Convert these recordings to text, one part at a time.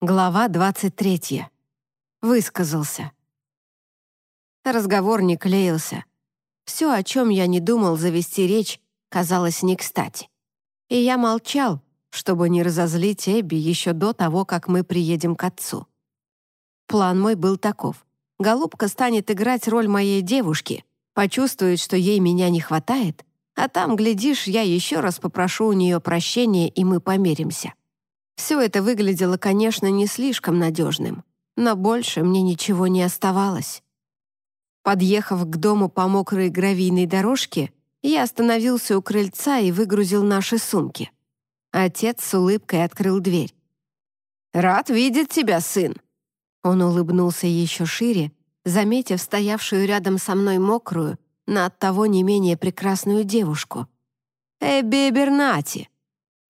Глава 23. Высказался. Разговор не клеился. Все, о чем я не думал завести речь, казалось не кстати. И я молчал, чтобы не разозлить Эбби еще до того, как мы приедем к отцу. План мой был таков. Голубка станет играть роль моей девушки, почувствует, что ей меня не хватает, а там, глядишь, я еще раз попрошу у нее прощения, и мы помиримся. Все это выглядело, конечно, не слишком надежным, но больше мне ничего не оставалось. Подъехав к дому по мокрой гравийной дорожке, я остановился у крыльца и выгрузил наши сумки. Отец с улыбкой открыл дверь. «Рад видеть тебя, сын!» Он улыбнулся еще шире, заметив стоявшую рядом со мной мокрую, на оттого не менее прекрасную девушку. «Эбби Бернати!»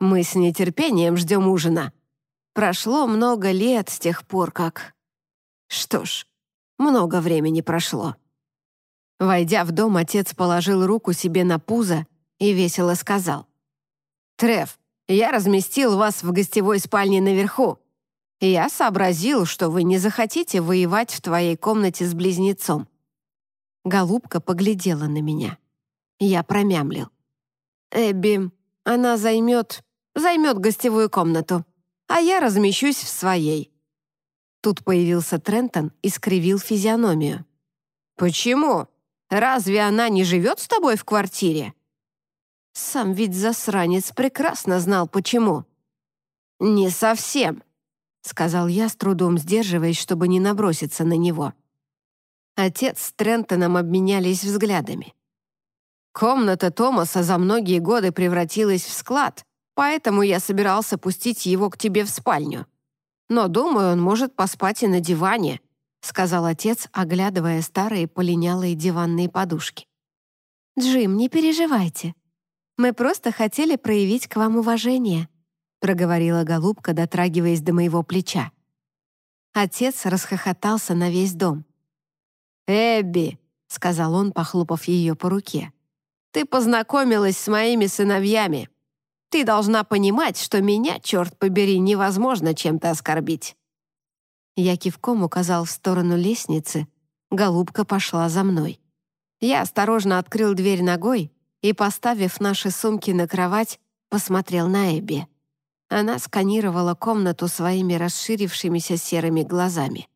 Мы с нетерпением ждем ужина. Прошло много лет с тех пор, как... Что ж, много времени прошло. Войдя в дом, отец положил руку себе на пузо и весело сказал. «Треф, я разместил вас в гостевой спальне наверху. Я сообразил, что вы не захотите воевать в твоей комнате с близнецом». Голубка поглядела на меня. Я промямлил. «Эбби, она займет займет гостевую комнату, а я размещусь в своей». Тут появился Трентон и скривил физиономию. «Почему? Разве она не живет с тобой в квартире?» Сам ведь засранец прекрасно знал, почему. «Не совсем», — сказал я, с трудом сдерживаясь, чтобы не наброситься на него. Отец с Трентоном обменялись взглядами. Комната Томаса за многие годы превратилась в склад, поэтому я собирался пустить его к тебе в спальню. Но, думаю, он может поспать и на диване», — сказал отец, оглядывая старые полинялые диванные подушки. «Джим, не переживайте. Мы просто хотели проявить к вам уважение», — проговорила голубка, дотрагиваясь до моего плеча. Отец расхохотался на весь дом. «Эбби», — сказал он, похлопав ее по руке, — «ты познакомилась с моими сыновьями. Ты должна понимать, что меня, черт побери, невозможно чем-то оскорбить». Я кивком указал в сторону лестницы. Голубка пошла за мной. Я осторожно открыл дверь ногой и, поставив наши сумки на кровать, посмотрел на Эбби. Она сканировала комнату своими расширившимися серыми глазами.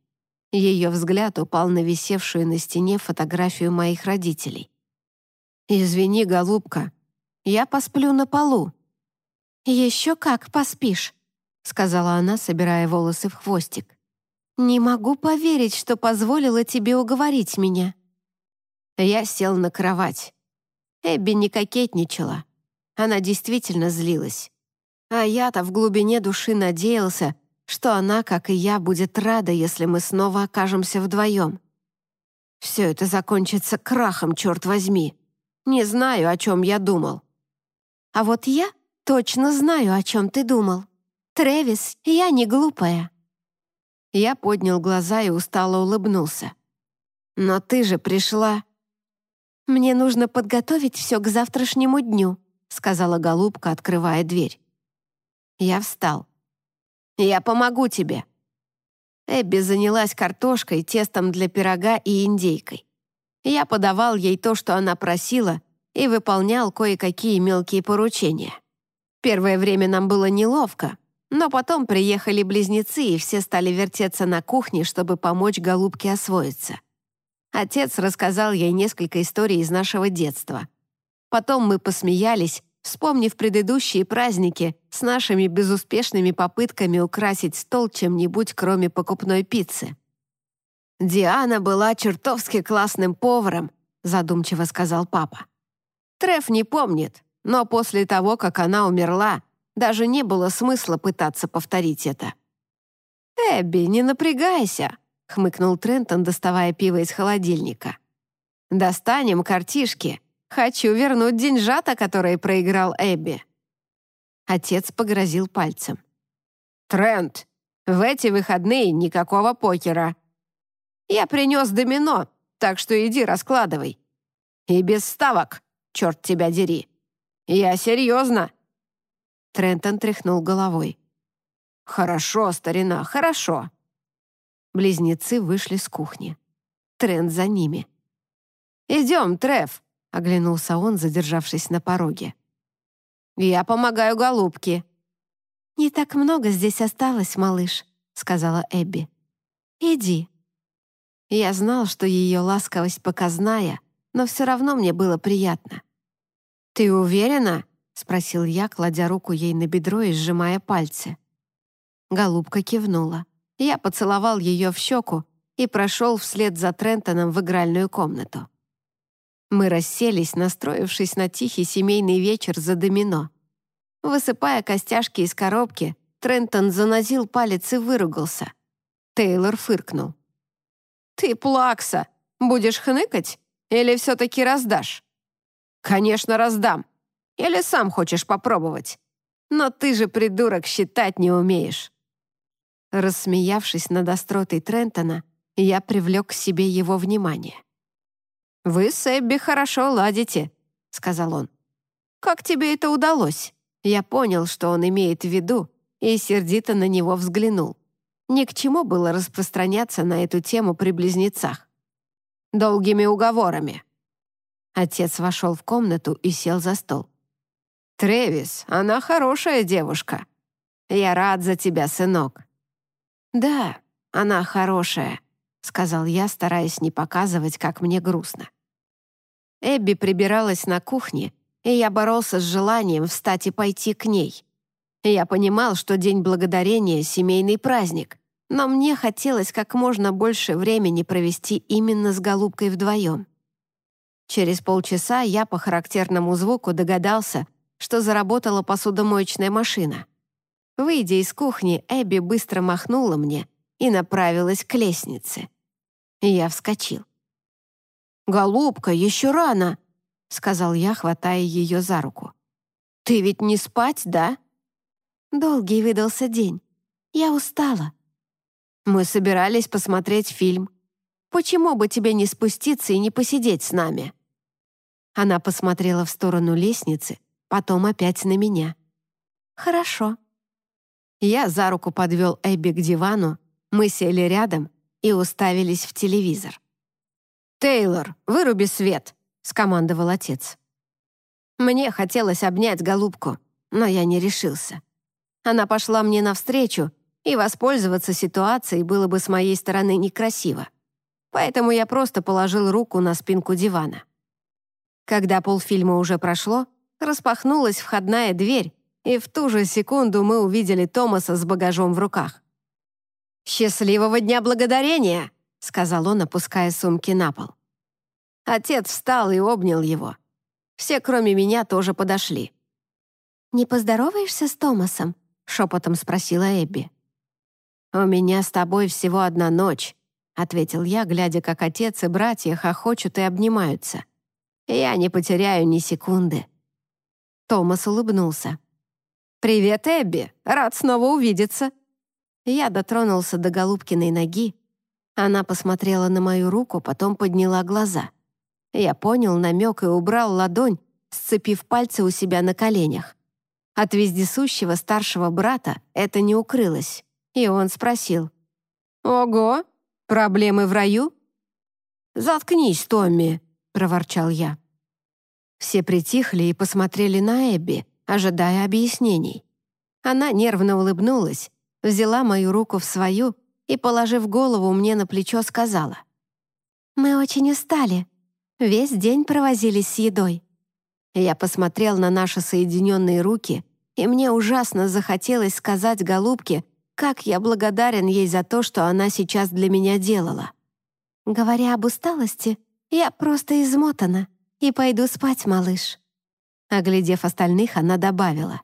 Ее взгляд упал на висевшую на стене фотографию моих родителей. «Извини, голубка, я посплю на полу», «Еще как поспишь», — сказала она, собирая волосы в хвостик. «Не могу поверить, что позволила тебе уговорить меня». Я сел на кровать. Эбби не кокетничала. Она действительно злилась. А я-то в глубине души надеялся, что она, как и я, будет рада, если мы снова окажемся вдвоем. Все это закончится крахом, черт возьми. Не знаю, о чем я думал. А вот я точно знаю, о чем ты думал. Трэвис, я не глупая». Я поднял глаза и устало улыбнулся. «Но ты же пришла...» «Мне нужно подготовить все к завтрашнему дню», сказала голубка, открывая дверь. Я встал. «Я помогу тебе». Эбби занялась картошкой, тестом для пирога и индейкой. Я подавал ей то, что она просила, и выполнял кое-какие мелкие поручения. Первое время нам было неловко, но потом приехали близнецы, и все стали вертеться на кухне, чтобы помочь голубке освоиться. Отец рассказал ей несколько историй из нашего детства. Потом мы посмеялись, вспомнив предыдущие праздники с нашими безуспешными попытками украсить стол чем-нибудь, кроме покупной пиццы. «Диана была чертовски классным поваром», задумчиво сказал папа. Треф не помнит, но после того, как она умерла, даже не было смысла пытаться повторить это. «Эбби, не напрягайся», — хмыкнул Трентон, доставая пиво из холодильника. «Достанем картишки. Хочу вернуть деньжата, которые проиграл Эбби». Отец погрозил пальцем. «Трент, в эти выходные никакого покера. Я принес домино, так что иди раскладывай. И без ставок, черт тебя дери». «Я серьезно!» Трентон тряхнул головой. «Хорошо, старина, хорошо». Близнецы вышли с кухни. Трент за ними. «Идем, Треф», — оглянулся он, задержавшись на пороге. «Я помогаю голубке». «Не так много здесь осталось, малыш», — сказала Эбби. «Иди». Я знал, что ее ласковость показная, но все равно мне было приятно. «Ты уверена?» — спросил я, кладя руку ей на бедро и сжимая пальцы. Голубка кивнула. Я поцеловал ее в щеку и прошел вслед за Трентоном в игральную комнату. Мы расселись, настроившись на тихий семейный вечер за домино. Высыпая костяшки из коробки, Трентон занозил палец и выругался. Тейлор фыркнул. «Ты плакса! Будешь хныкать? Или все-таки раздашь?» «Конечно, раздам. Или сам хочешь попробовать. Но ты же, придурок, считать не умеешь». Рассмеявшись над остротой Трентона, я привлек к себе его внимание. «Вы с Эбби хорошо ладите», — сказал он. «Как тебе это удалось?» Я понял, что он имеет в виду, и сердито на него взглянул. Ни к чему было распространяться на эту тему при близнецах. «Долгими уговорами». Отец вошел в комнату и сел за стол. «Тревис, она хорошая девушка. Я рад за тебя, сынок. «Да, она хорошая», — сказал я, стараясь не показывать, как мне грустно. Эбби прибиралась на кухне, и я боролся с желанием встать и пойти к ней. Я понимал, что День Благодарения — семейный праздник, но мне хотелось как можно больше времени провести именно с голубкой вдвоем. Через полчаса я по характерному звуку догадался, что заработала посудомоечная машина. Выйдя из кухни, Эбби быстро махнула мне и направилась к лестнице. Я вскочил. «Голубка, еще рано!» — сказал я, хватая ее за руку. «Ты ведь не спать, да?» Долгий выдался день. Я устала. Мы собирались посмотреть фильм. Почему бы тебе не спуститься и не посидеть с нами?» Она посмотрела в сторону лестницы, потом опять на меня. «Хорошо», я за руку подвел Эбби к дивану, мы сели рядом и уставились в телевизор. «Тейлор, выруби свет!» — скомандовал отец. Мне хотелось обнять голубку, но я не решился. Она пошла мне навстречу, и воспользоваться ситуацией было бы с моей стороны некрасиво. Поэтому я просто положил руку на спинку дивана. Когда полфильма уже прошло, распахнулась входная дверь, и в ту же секунду мы увидели Томаса с багажом в руках. «Счастливого дня благодарения!» — сказал он, опуская сумки на пол. Отец встал и обнял его. Все, кроме меня, тоже подошли. «Не поздороваешься с Томасом?» — шепотом спросила Эбби. «У меня с тобой всего одна ночь», — ответил я, глядя, как отец и братья хохочут и обнимаются. «Я не потеряю ни секунды». Томас улыбнулся. «Привет, Эбби! Рад снова увидеться!» Я дотронулся до Голубкиной ноги. Она посмотрела на мою руку, потом подняла глаза. Я понял намек и убрал ладонь, сцепив пальцы у себя на коленях. От вездесущего старшего брата это не укрылось, и он спросил. «Ого! Проблемы в раю?» «Заткнись, Томми!» — проворчал я. Все притихли и посмотрели на Эбби, ожидая объяснений. Она нервно улыбнулась, взяла мою руку в свою и, положив голову мне на плечо, сказала. «Мы очень устали. Весь день провозились с едой». Я посмотрел на наши соединенные руки, и мне ужасно захотелось сказать голубке, как я благодарен ей за то, что она сейчас для меня делала. Говоря об усталости, я просто измотана и пойду спать, малыш. Оглядев остальных, она добавила.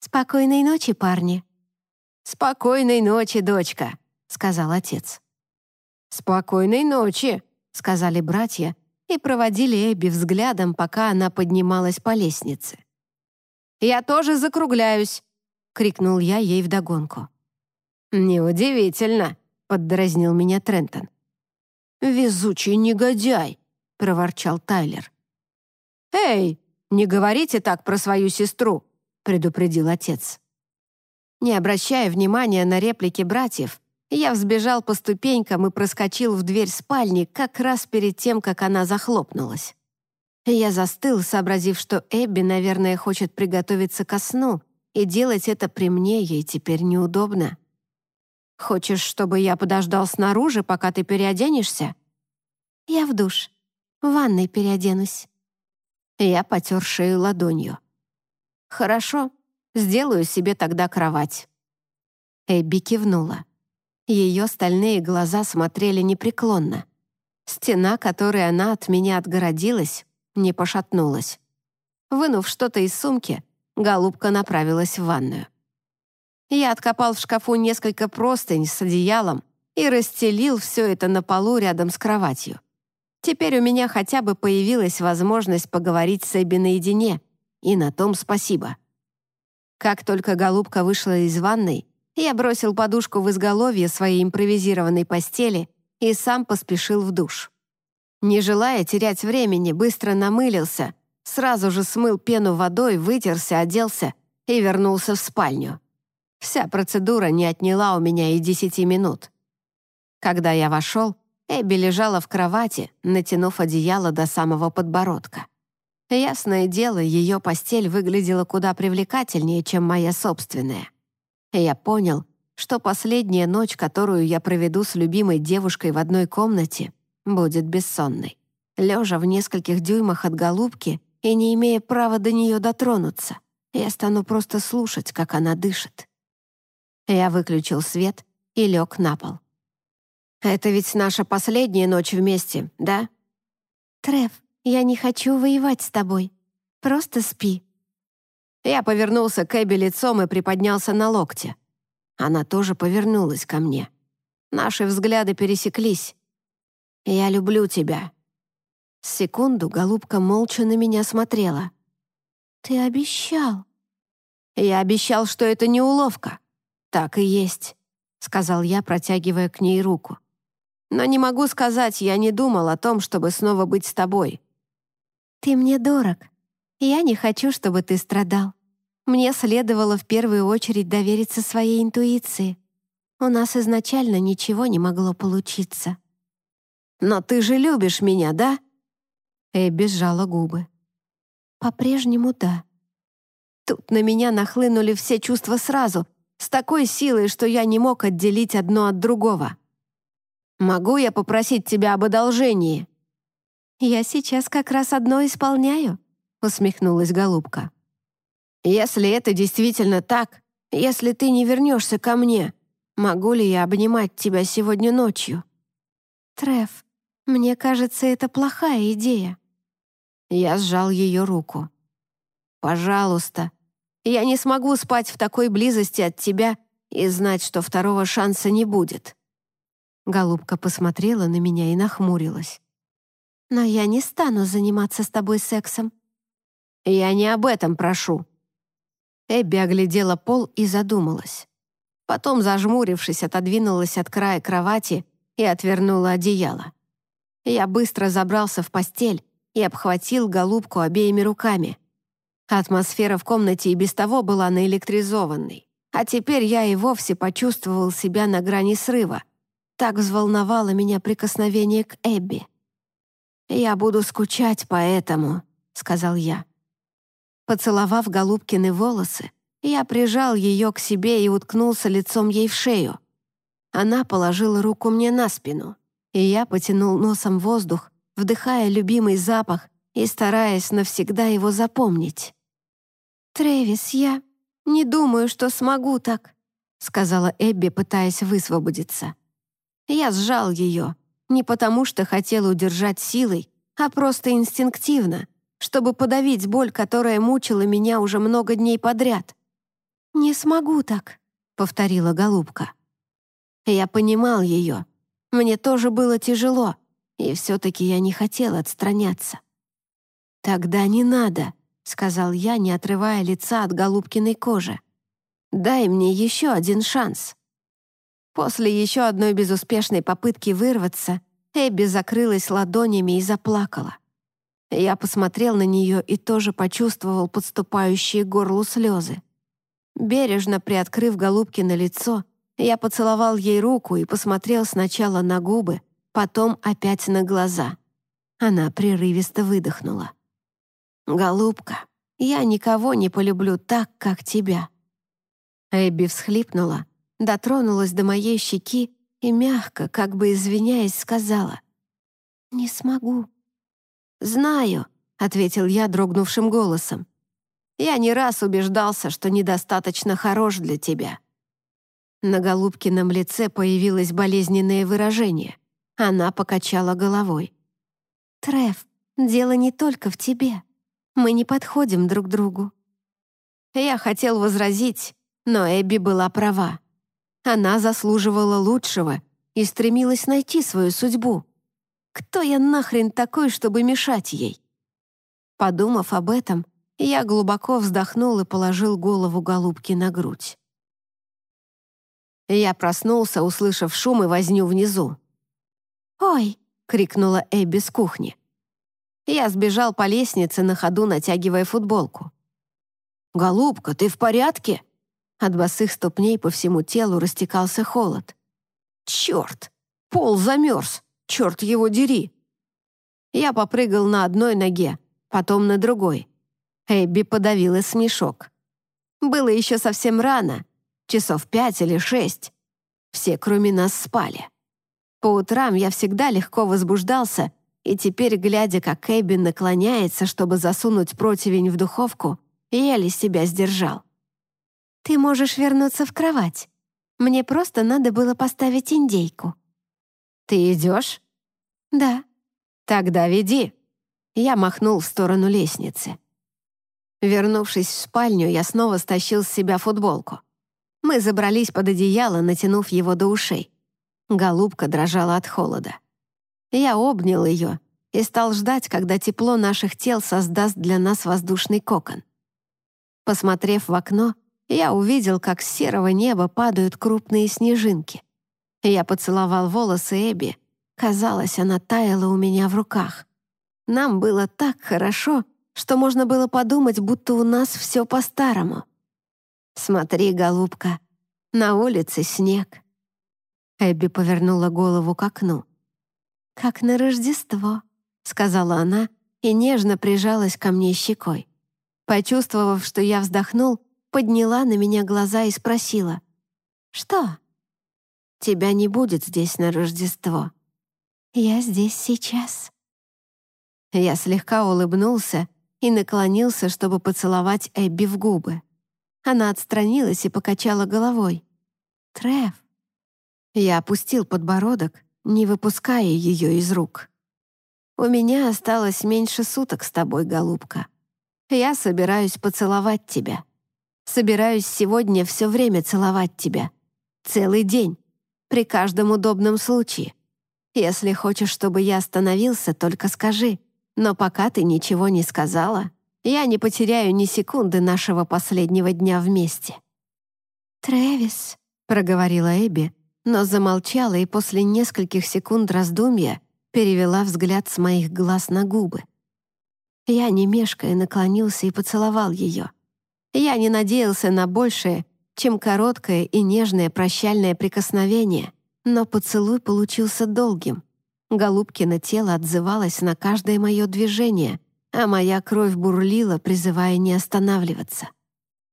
«Спокойной ночи, парни». «Спокойной ночи, дочка», — сказал отец. «Спокойной ночи», — сказали братья и проводили Эбби взглядом, пока она поднималась по лестнице. «Я тоже закругляюсь», — крикнул я ей вдогонку. «Неудивительно», — поддразнил меня Трентон. «Везучий негодяй», — проворчал Тайлер. «Эй, «Не говорите так про свою сестру», — предупредил отец. Не обращая внимания на реплики братьев, я взбежал по ступенькам и проскочил в дверь спальни как раз перед тем, как она захлопнулась. Я застыл, сообразив, что Эбби, наверное, хочет приготовиться ко сну, и делать это при мне ей теперь неудобно. «Хочешь, чтобы я подождал снаружи, пока ты переоденешься?» «Я в душ. В ванной переоденусь». Я потер шею ладонью. «Хорошо, сделаю себе тогда кровать». Эбби кивнула. Ее стальные глаза смотрели непреклонно. Стена, которой она от меня отгородилась, не пошатнулась. Вынув что-то из сумки, голубка направилась в ванную. Я откопал в шкафу несколько простынь с одеялом и расстелил все это на полу рядом с кроватью. Теперь у меня хотя бы появилась возможность поговорить с Эбби наедине, и на том спасибо. Как только голубка вышла из ванной, я бросил подушку в изголовье своей импровизированной постели и сам поспешил в душ. Не желая терять времени, быстро намылился, сразу же смыл пену водой, вытерся, оделся и вернулся в спальню. Вся процедура не отняла у меня и десяти минут. Когда я вошел, Эбби лежала в кровати, натянув одеяло до самого подбородка. Ясное дело, ее постель выглядела куда привлекательнее, чем моя собственная. Я понял, что последняя ночь, которую я проведу с любимой девушкой в одной комнате, будет бессонной. Лежа в нескольких дюймах от голубки и не имея права до нее дотронуться, я стану просто слушать, как она дышит. Я выключил свет и лег на пол. «Это ведь наша последняя ночь вместе, да?» «Треф, я не хочу воевать с тобой. Просто спи». Я повернулся к Эбби лицом и приподнялся на локте. Она тоже повернулась ко мне. Наши взгляды пересеклись. «Я люблю тебя». Секунду голубка молча на меня смотрела. «Ты обещал». «Я обещал, что это не уловка». «Так и есть», — сказал я, протягивая к ней руку. Но не могу сказать, я не думал о том, чтобы снова быть с тобой. Ты мне дорог. Я не хочу, чтобы ты страдал. Мне следовало в первую очередь довериться своей интуиции. У нас изначально ничего не могло получиться. «Но ты же любишь меня, да?» Эбби сжала губы. «По-прежнему да». Тут на меня нахлынули все чувства сразу, с такой силой, что я не мог отделить одно от другого. Могу я попросить тебя об одолжении?» «Я сейчас как раз одно исполняю», — усмехнулась голубка. «Если это действительно так, если ты не вернешься ко мне, могу ли я обнимать тебя сегодня ночью?» «Треф, мне кажется, это плохая идея». Я сжал ее руку. «Пожалуйста, я не смогу спать в такой близости от тебя и знать, что второго шанса не будет». Голубка посмотрела на меня и нахмурилась. «Но я не стану заниматься с тобой сексом». «Я не об этом прошу». Эбби оглядела пол и задумалась. Потом, зажмурившись, отодвинулась от края кровати и отвернула одеяло. Я быстро забрался в постель и обхватил голубку обеими руками. Атмосфера в комнате и без того была наэлектризованной, а теперь я и вовсе почувствовал себя на грани срыва, так взволновало меня прикосновение к Эбби. «Я буду скучать по этому», — сказал я. Поцеловав Голубкины волосы, я прижал ее к себе и уткнулся лицом ей в шею. Она положила руку мне на спину, и я потянул носом воздух, вдыхая любимый запах и стараясь навсегда его запомнить. «Трэвис, я не думаю, что смогу так», — сказала Эбби, пытаясь высвободиться. Я сжал ее, не потому что хотел удержать силой, а просто инстинктивно, чтобы подавить боль, которая мучила меня уже много дней подряд. «Не смогу так», — повторила голубка. Я понимал ее. Мне тоже было тяжело, и все-таки я не хотел отстраняться. «Тогда не надо», — сказал я, не отрывая лица от голубкиной кожи. «Дай мне еще один шанс». После еще одной безуспешной попытки вырваться, Эбби закрылась ладонями и заплакала. Я посмотрел на нее и тоже почувствовал подступающие к горлу слезы. Бережно приоткрыв голубки на лицо, я поцеловал ей руку и посмотрел сначала на губы, потом опять на глаза. Она прерывисто выдохнула. «Голубка, я никого не полюблю так, как тебя». Эбби всхлипнула, дотронулась до моей щеки и мягко, как бы извиняясь, сказала. «Не смогу». «Знаю», — ответил я дрогнувшим голосом. «Я не раз убеждался, что недостаточно хорош для тебя». На Голубкином лице появилось болезненное выражение. Она покачала головой. «Треф, дело не только в тебе. Мы не подходим друг другу». Я хотел возразить, но Эбби была права. Она заслуживала лучшего и стремилась найти свою судьбу. Кто я нахрен такой, чтобы мешать ей? Подумав об этом, я глубоко вздохнул и положил голову голубки на грудь. Я проснулся, услышав шум и возню внизу. «Ой!» — крикнула Эбби с кухни. Я сбежал по лестнице, на ходу натягивая футболку. «Голубка, ты в порядке?» От босых ступней по всему телу растекался холод. «Черт! Пол замерз! Черт его дери!» Я попрыгал на одной ноге, потом на другой. Эбби подавила смешок. Было еще совсем рано, часов пять или шесть. Все, кроме нас, спали. По утрам я всегда легко возбуждался, и теперь, глядя, как Эбби наклоняется, чтобы засунуть противень в духовку, еле себя сдержал. Ты можешь вернуться в кровать. Мне просто надо было поставить индейку». «Ты идешь?» «Да». «Тогда веди». Я махнул в сторону лестницы. Вернувшись в спальню, я снова стащил с себя футболку. Мы забрались под одеяло, натянув его до ушей. Голубка дрожала от холода. Я обнял ее и стал ждать, когда тепло наших тел создаст для нас воздушный кокон. Посмотрев в окно, я увидел, как с серого неба падают крупные снежинки. Я поцеловал волосы Эбби. Казалось, она таяла у меня в руках. Нам было так хорошо, что можно было подумать, будто у нас все по-старому. «Смотри, голубка, на улице снег». Эбби повернула голову к окну. «Как на Рождество», — сказала она и нежно прижалась ко мне щекой. Почувствовав, что я вздохнул, подняла на меня глаза и спросила. «Что?» «Тебя не будет здесь на Рождество». «Я здесь сейчас». Я слегка улыбнулся и наклонился, чтобы поцеловать Эбби в губы. Она отстранилась и покачала головой. «Треф». Я опустил подбородок, не выпуская ее из рук. «У меня осталось меньше суток с тобой, голубка. Я собираюсь поцеловать тебя». Собираюсь сегодня все время целовать тебя. Целый день. При каждом удобном случае. Если хочешь, чтобы я остановился, только скажи. Но пока ты ничего не сказала, я не потеряю ни секунды нашего последнего дня вместе». «Трэвис», — проговорила Эбби, но замолчала и после нескольких секунд раздумья перевела взгляд с моих глаз на губы. Я, не мешкая, наклонился и поцеловал ее. Я не надеялся на большее, чем короткое и нежное прощальное прикосновение, но поцелуй получился долгим. Голубкино тело отзывалось на каждое мое движение, а моя кровь бурлила, призывая не останавливаться.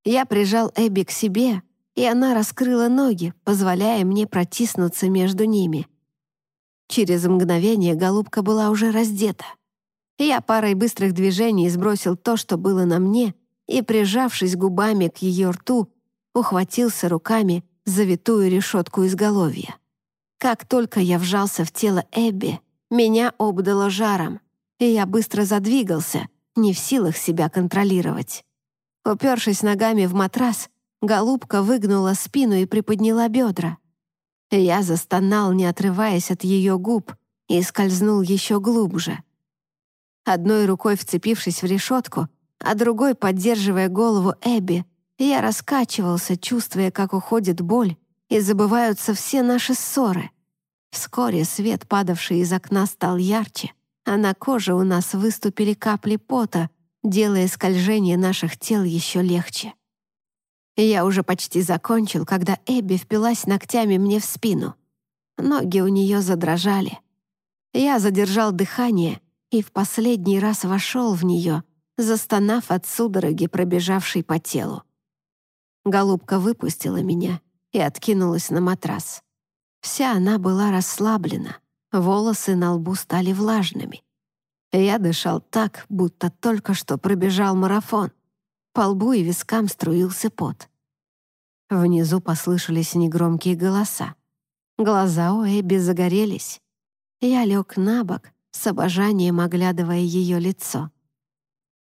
Я прижал Эбби к себе, и она раскрыла ноги, позволяя мне протиснуться между ними. Через мгновение голубка была уже раздета. Я парой быстрых движений сбросил то, что было на мне — и, прижавшись губами к ее рту, ухватился руками за витую решетку изголовья. Как только я вжался в тело Эбби, меня обдало жаром, и я быстро задвигался, не в силах себя контролировать. Упершись ногами в матрас, голубка выгнула спину и приподняла бедра. Я застонал, не отрываясь от ее губ, и скользнул еще глубже. Одной рукой вцепившись в решетку, а другой, поддерживая голову Эбби, я раскачивался, чувствуя, как уходит боль, и забываются все наши ссоры. Вскоре свет, падавший из окна, стал ярче, а на коже у нас выступили капли пота, делая скольжение наших тел еще легче. Я уже почти закончил, когда Эбби впилась ногтями мне в спину. Ноги у нее задрожали. Я задержал дыхание и в последний раз вошел в нее, застонав от судороги, пробежавшей по телу. Голубка выпустила меня и откинулась на матрас. Вся она была расслаблена, волосы на лбу стали влажными. Я дышал так, будто только что пробежал марафон. По лбу и вискам струился пот. Внизу послышались негромкие голоса. Глаза у Эбби загорелись. Я лег на бок, с обожанием оглядывая ее лицо.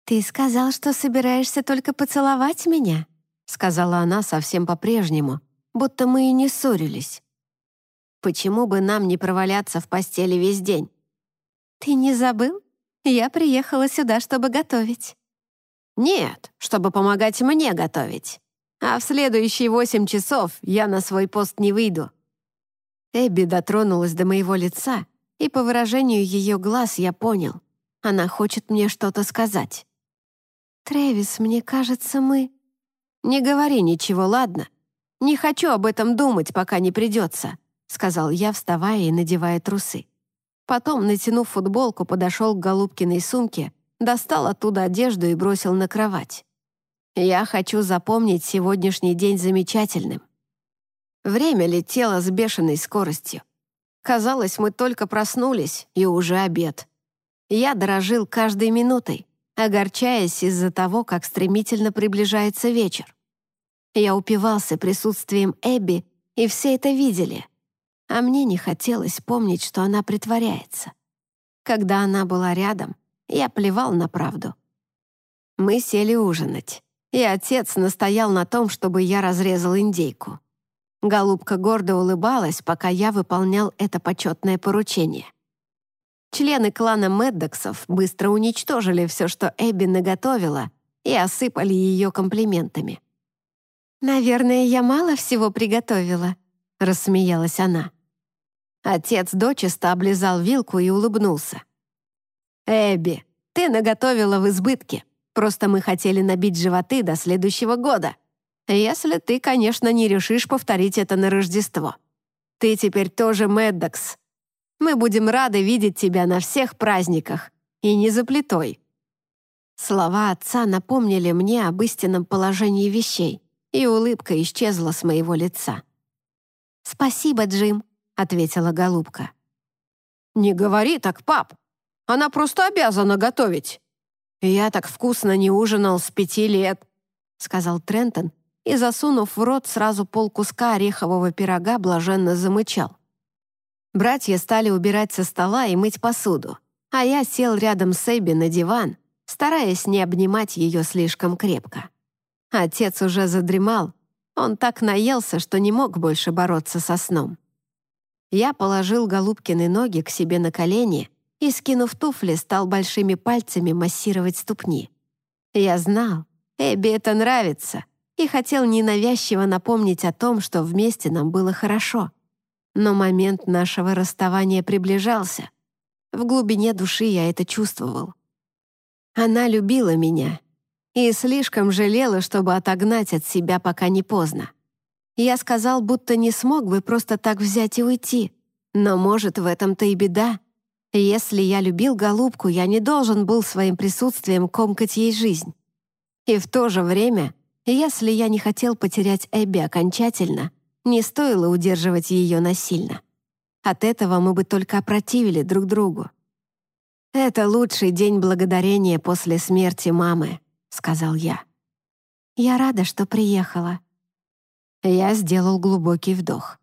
«Ты сказал, что собираешься только поцеловать меня?» сказала она совсем по-прежнему, будто мы и не ссорились. «Почему бы нам не проваляться в постели весь день?» «Ты не забыл? Я приехала сюда, чтобы готовить». «Нет, чтобы помогать мне готовить. А в следующие восемь часов я на свой пост не выйду». Эбби дотронулась до моего лица, и по выражению ее глаз я понял. Она хочет мне что-то сказать. «Трэвис, мне кажется, мы...» «Не говори ничего, ладно? Не хочу об этом думать, пока не придется», сказал я, вставая и надевая трусы. Потом, натянув футболку, подошел к Голубкиной сумке, достал оттуда одежду и бросил на кровать. «Я хочу запомнить сегодняшний день замечательным». Время летело с бешеной скоростью. Казалось, мы только проснулись, и уже обед. Я дорожил каждой минутой, огорчаясь из-за того, как стремительно приближается вечер. Я упивался присутствием Эбби, и все это видели. А мне не хотелось помнить, что она притворяется. Когда она была рядом, я плевал на правду. Мы сели ужинать, и отец настоял на том, чтобы я разрезал индейку. Голубка гордо улыбалась, пока я выполнял это почетное поручение. Члены клана Меддоксов быстро уничтожили все, что Эбби наготовила, и осыпали ее комплиментами. «Наверное, я мало всего приготовила», — рассмеялась она. Отец дочисто облизал вилку и улыбнулся. «Эбби, ты наготовила в избытке. Просто мы хотели набить животы до следующего года. Если ты, конечно, не решишь повторить это на Рождество. Ты теперь тоже Меддокс, мы будем рады видеть тебя на всех праздниках. И не за плитой». Слова отца напомнили мне об истинном положении вещей, и улыбка исчезла с моего лица. «Спасибо, Джим», — ответила голубка. «Не говори так, пап. Она просто обязана готовить. Я так вкусно не ужинал с пяти лет», — сказал Трентон и, засунув в рот сразу полкуска орехового пирога, блаженно замычал. Братья стали убирать со стола и мыть посуду, а я сел рядом с Эбби на диван, стараясь не обнимать ее слишком крепко. Отец уже задремал, он так наелся, что не мог больше бороться со сном. Я положил Голубкины ноги к себе на колени и, скинув туфли, стал большими пальцами массировать ступни. Я знал, Эбби это нравится, и хотел ненавязчиво напомнить о том, что вместе нам было хорошо — но момент нашего расставания приближался. В глубине души я это чувствовал. Она любила меня и слишком жалела, чтобы отогнать от себя, пока не поздно. Я сказал, будто не смог бы просто так взять и уйти. Но, может, в этом-то и беда. Если я любил голубку, я не должен был своим присутствием комкать ей жизнь. И в то же время, если я не хотел потерять Эбби окончательно — не стоило удерживать ее насильно. От этого мы бы только опротивили друг другу. «Это лучший день благодарения после смерти мамы», — сказал я. «Я рада, что приехала». Я сделал глубокий вдох.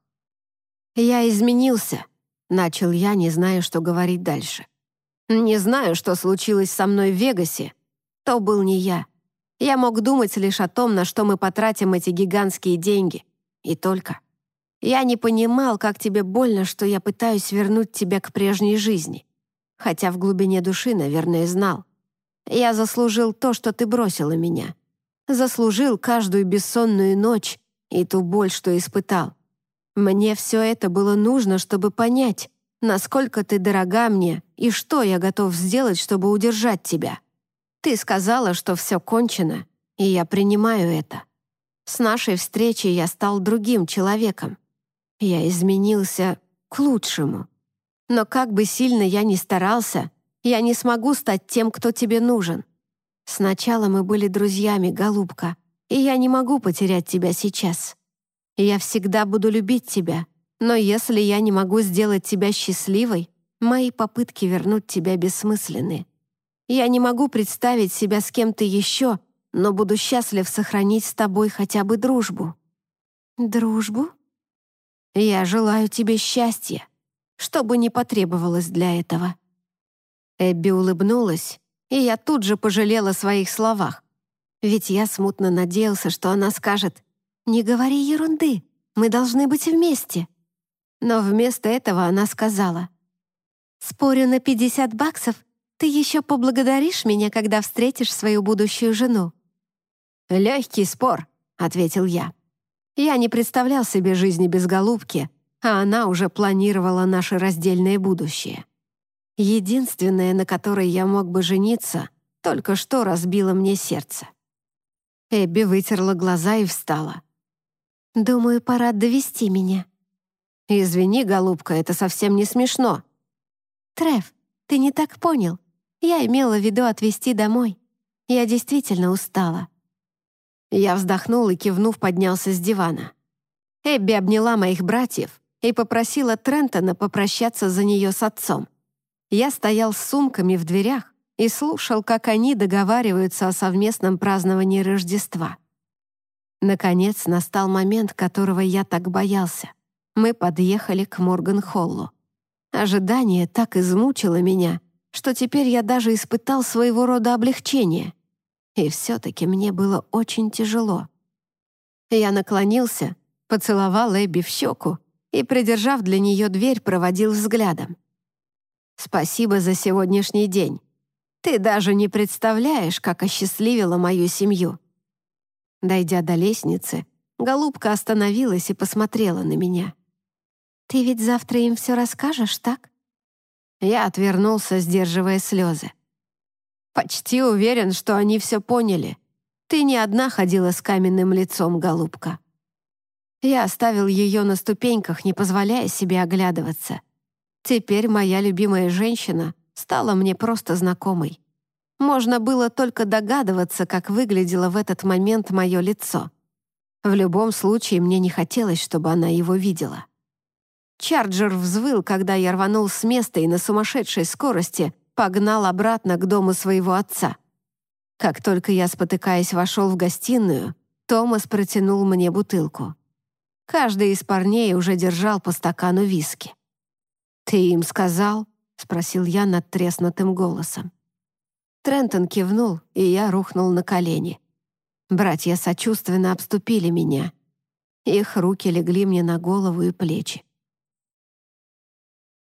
«Я изменился», — начал я, не зная, что говорить дальше. «Не знаю, что случилось со мной в Вегасе. То был не я. Я мог думать лишь о том, на что мы потратим эти гигантские деньги. И только. Я не понимал, как тебе больно, что я пытаюсь вернуть тебя к прежней жизни. Хотя в глубине души, наверное, знал. Я заслужил то, что ты бросила меня. Заслужил каждую бессонную ночь и ту боль, что испытал. Мне все это было нужно, чтобы понять, насколько ты дорога мне и что я готов сделать, чтобы удержать тебя. Ты сказала, что все кончено, и я принимаю это. С нашей встречи я стал другим человеком. Я изменился к лучшему. Но как бы сильно я ни старался, я не смогу стать тем, кто тебе нужен. Сначала мы были друзьями, голубка, и я не могу потерять тебя сейчас. Я всегда буду любить тебя, но если я не могу сделать тебя счастливой, мои попытки вернуть тебя бессмысленны. Я не могу представить себя с кем-то еще, но буду счастлив сохранить с тобой хотя бы дружбу». «Дружбу?» «Я желаю тебе счастья, что бы ни потребовалось для этого». Эбби улыбнулась, и я тут же пожалела о своих словах. Ведь я смутно надеялся, что она скажет «Не говори ерунды, мы должны быть вместе». Но вместо этого она сказала «Спорю на 50 баксов, ты еще поблагодаришь меня, когда встретишь свою будущую жену». «Легкий спор», — ответил я. Я не представлял себе жизни без голубки, а она уже планировала наше раздельное будущее. Единственное, на которой я мог бы жениться, только что разбило мне сердце. Эбби вытерла глаза и встала. «Думаю, пора довести меня». «Извини, голубка, это совсем не смешно». «Треф, ты не так понял. Я имела в виду отвезти домой. Я действительно устала». Я вздохнул и, кивнув, поднялся с дивана. Эбби обняла моих братьев и попросила Трентона попрощаться за нее с отцом. Я стоял с сумками в дверях и слушал, как они договариваются о совместном праздновании Рождества. Наконец настал момент, которого я так боялся. Мы подъехали к Морган-Холлу. Ожидание так измучило меня, что теперь я даже испытал своего рода облегчение. И все-таки мне было очень тяжело. Я наклонился, поцеловал Эбби в щеку и, придержав для нее дверь, проводил взглядом. Спасибо за сегодняшний день. Ты даже не представляешь, как осчастливила мою семью». Дойдя до лестницы, голубка остановилась и посмотрела на меня. «Ты ведь завтра им все расскажешь, так?» Я отвернулся, сдерживая слезы. «Почти уверен, что они все поняли. Ты не одна ходила с каменным лицом, голубка». Я оставил ее на ступеньках, не позволяя себе оглядываться. Теперь моя любимая женщина стала мне просто знакомой. Можно было только догадываться, как выглядело в этот момент мое лицо. В любом случае, мне не хотелось, чтобы она его видела. Чарджер взвыл, когда я рванул с места и на сумасшедшей скорости погнал обратно к дому своего отца. Как только я, спотыкаясь, вошел в гостиную, Томас протянул мне бутылку. Каждый из парней уже держал по стакану виски. «Ты им сказал?» — спросил я над треснутым голосом. Трентон кивнул, и я рухнул на колени. Братья сочувственно обступили меня. Их руки легли мне на голову и плечи.